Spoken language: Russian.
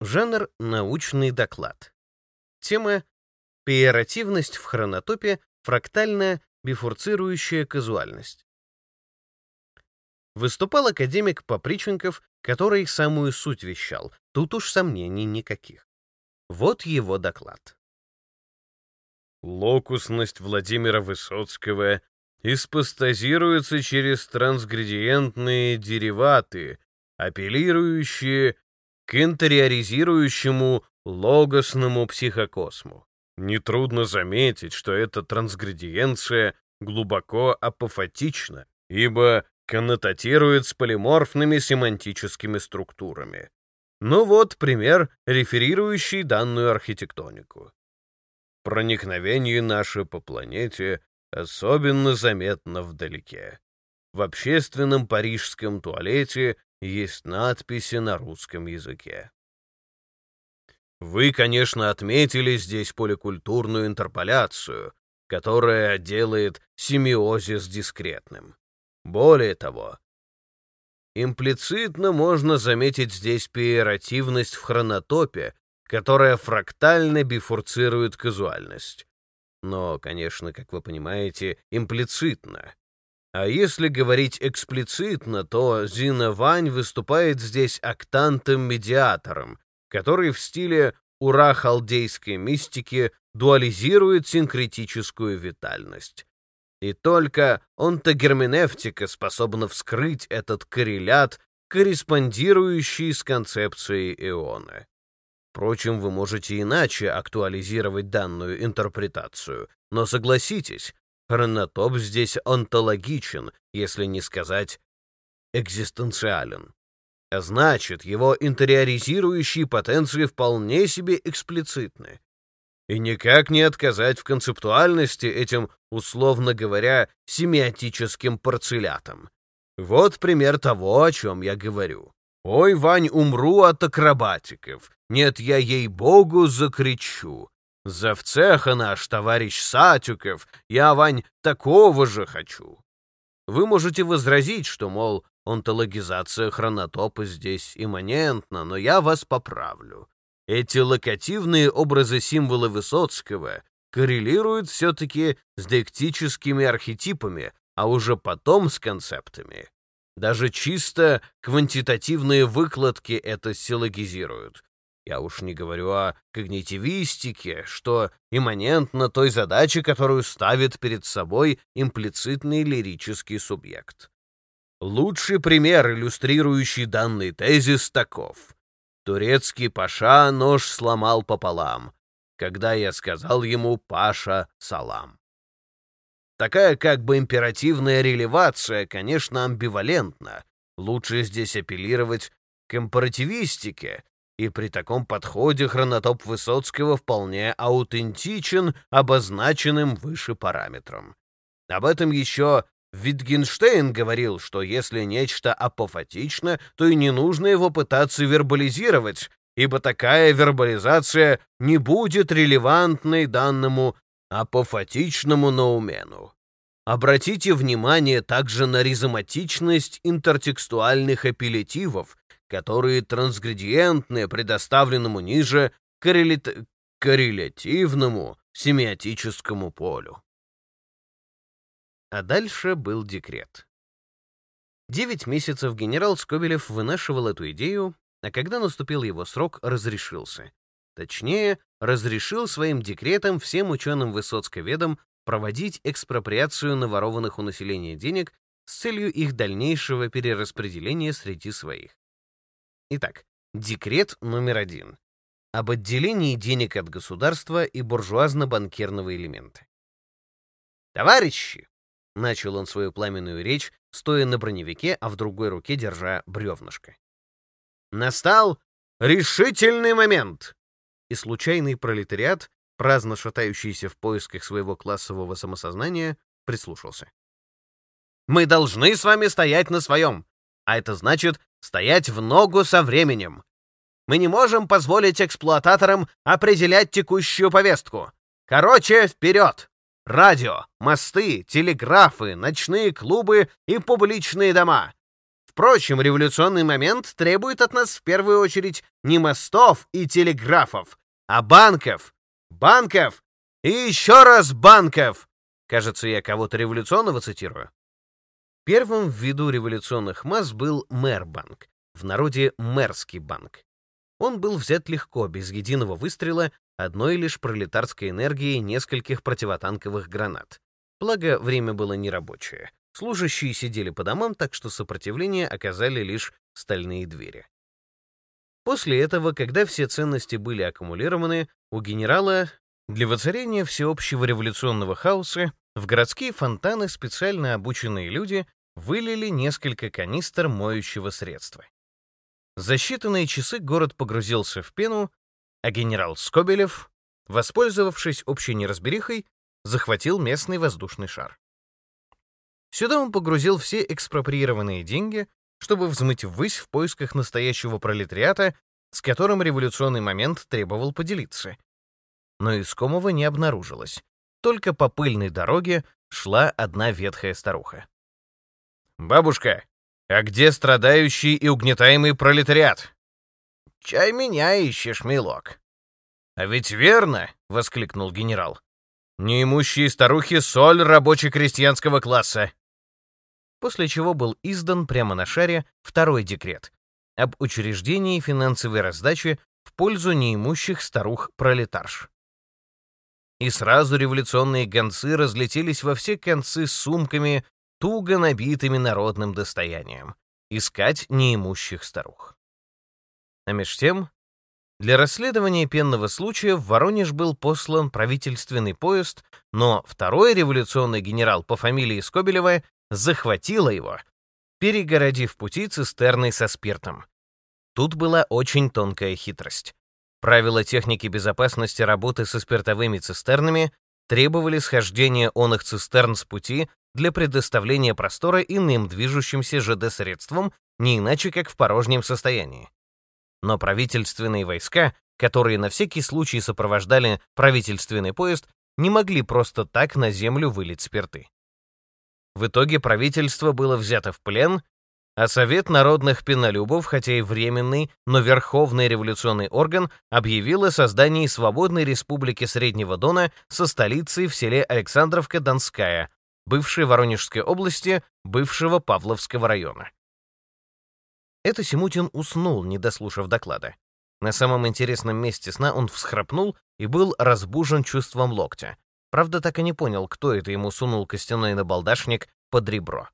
Жанр — научный доклад. Тема — пиеративность в хронотопе, фрактальная, бифурцирующая казуальность. Выступал академик Поприченков, который самую суть вещал. Тут уж сомнений никаких. Вот его доклад. Локусность Владимира Высоцкого испостазируется через трансградиентные дериваты, апеллирующие к интериоризирующему логосному психокосму. Нетрудно заметить, что эта трансградиенция глубоко апофатична, ибо коннотатирует с полиморфными семантическими структурами. Ну вот пример, реферирующий данную архитектонику. Проникновение наше по планете особенно заметно вдалеке. В общественном парижском туалете есть надписи на русском языке. Вы, конечно, отметили здесь поликультурную интерполяцию, которая делает семиозис дискретным. Более того, имплицитно можно заметить здесь пиеративность в хронотопе, которая фрактально бифурцирует казуальность. Но, конечно, как вы понимаете, имплицитно. А если говорить эксплицитно, то Зина Вань выступает здесь актантом-медиатором, который в стиле «ура халдейской мистики» дуализирует синкретическую витальность. И только онтогерменевтика способна вскрыть этот коррелят, корреспондирующий с концепцией иона. Впрочем, вы можете иначе актуализировать данную интерпретацию, но согласитесь, Хронотоп здесь онтологичен, если не сказать экзистенциален. А значит, его интериоризирующие потенции вполне себе эксплицитны. И никак не отказать в концептуальности этим, условно говоря, семиотическим парцелятам. Вот пример того, о чем я говорю. «Ой, Вань, умру от акробатиков. Нет, я ей-богу закричу. Завцеха наш, товарищ Сатюков, я, Вань, такого же хочу. Вы можете возразить, что, мол, онтологизация хронотопа здесь имманентна, но я вас поправлю. Эти локативные образы символа Высоцкого коррелируют все-таки с диктическими архетипами, а уже потом с концептами. Даже чисто квантитативные выкладки это силлогизируют. Я уж не говорю о когнитивистике, что имманентно той задаче, которую ставит перед собой имплицитный лирический субъект. Лучший пример, иллюстрирующий данный тезис, таков. Турецкий паша нож сломал пополам, когда я сказал ему «Паша, салам». Такая как бы императивная релевация, конечно, амбивалентна. Лучше здесь апеллировать к императивистике, и при таком подходе хронотоп Высоцкого вполне аутентичен обозначенным выше параметром. Об этом еще Витгенштейн говорил, что если нечто апофатично, то и не нужно его пытаться вербализировать, ибо такая вербализация не будет релевантной данному апофатичному наумену. Обратите внимание также на ризоматичность интертекстуальных апеллятивов, которые трансградиентны предоставленному ниже коррелят... коррелятивному семиотическому полю. А дальше был декрет. Девять месяцев генерал Скобелев вынашивал эту идею, а когда наступил его срок, разрешился. Точнее, разрешил своим декретом всем ученым-высоцковедам проводить экспроприацию наворованных у населения денег с целью их дальнейшего перераспределения среди своих. Итак, декрет номер один. Об отделении денег от государства и буржуазно-банкирного элемента. «Товарищи!» — начал он свою пламенную речь, стоя на броневике, а в другой руке держа бревнышко. «Настал решительный момент!» И случайный пролетариат, праздно шатающийся в поисках своего классового самосознания, прислушался. «Мы должны с вами стоять на своем, а это значит стоять в ногу со временем. Мы не можем позволить эксплуататорам определять текущую повестку. Короче, вперед! Радио, мосты, телеграфы, ночные клубы и публичные дома. Впрочем, революционный момент требует от нас в первую очередь не мостов и телеграфов, а банков. Банков! И еще раз банков! Кажется, я кого-то революционного цитирую. Первым в виду революционных масс был Мэрбанк, в народе Мэрский банк. Он был взят легко, без единого выстрела, одной лишь пролетарской энергии нескольких противотанковых гранат. Благо, время было нерабочее. Служащие сидели по домам, так что сопротивление оказали лишь стальные двери. После этого, когда все ценности были аккумулированы, у генерала для воцарения всеобщего революционного хаоса в городские фонтаны специально обученные люди вылили несколько канистр моющего средства. За считанные часы город погрузился в пену, а генерал Скобелев, воспользовавшись общей неразберихой, захватил местный воздушный шар. Сюда он погрузил все экспроприированные деньги, чтобы взмыть ввысь в поисках настоящего пролетариата, с которым революционный момент требовал поделиться. Но искомого не обнаружилось. Только по пыльной дороге шла одна ветхая старуха. «Бабушка, а где страдающий и угнетаемый пролетариат?» «Чай меня ищешь, милок». «А ведь верно!» — воскликнул генерал. «Неимущие старухи — соль рабоче-крестьянского класса после чего был издан прямо на шаре второй декрет об учреждении финансовой раздачи в пользу неимущих старух-пролетарш. И сразу революционные гонцы разлетелись во все концы с сумками, туго набитыми народным достоянием, искать неимущих старух. А меж тем, для расследования пенного случая в Воронеж был послан правительственный поезд, но второй революционный генерал по фамилии Скобелева захватила его, перегородив пути цистерной со спиртом. Тут была очень тонкая хитрость. Правила техники безопасности работы со спиртовыми цистернами требовали схождения оных цистерн с пути для предоставления простора иным движущимся ЖД-средствам, не иначе как в порожнем состоянии. Но правительственные войска, которые на всякий случай сопровождали правительственный поезд, не могли просто так на землю вылить спирты. В итоге правительство было взято в плен, а Совет народных пенолюбов, хотя и временный, но верховный революционный орган, объявил о создании свободной республики Среднего Дона со столицей в селе Александровка-Донская, бывшей Воронежской области, бывшего Павловского района. Это Симутин уснул, не дослушав доклада. На самом интересном месте сна он всхрапнул и был разбужен чувством локтя. Правда, так и не понял, кто это ему сунул костяной набалдашник под ребро.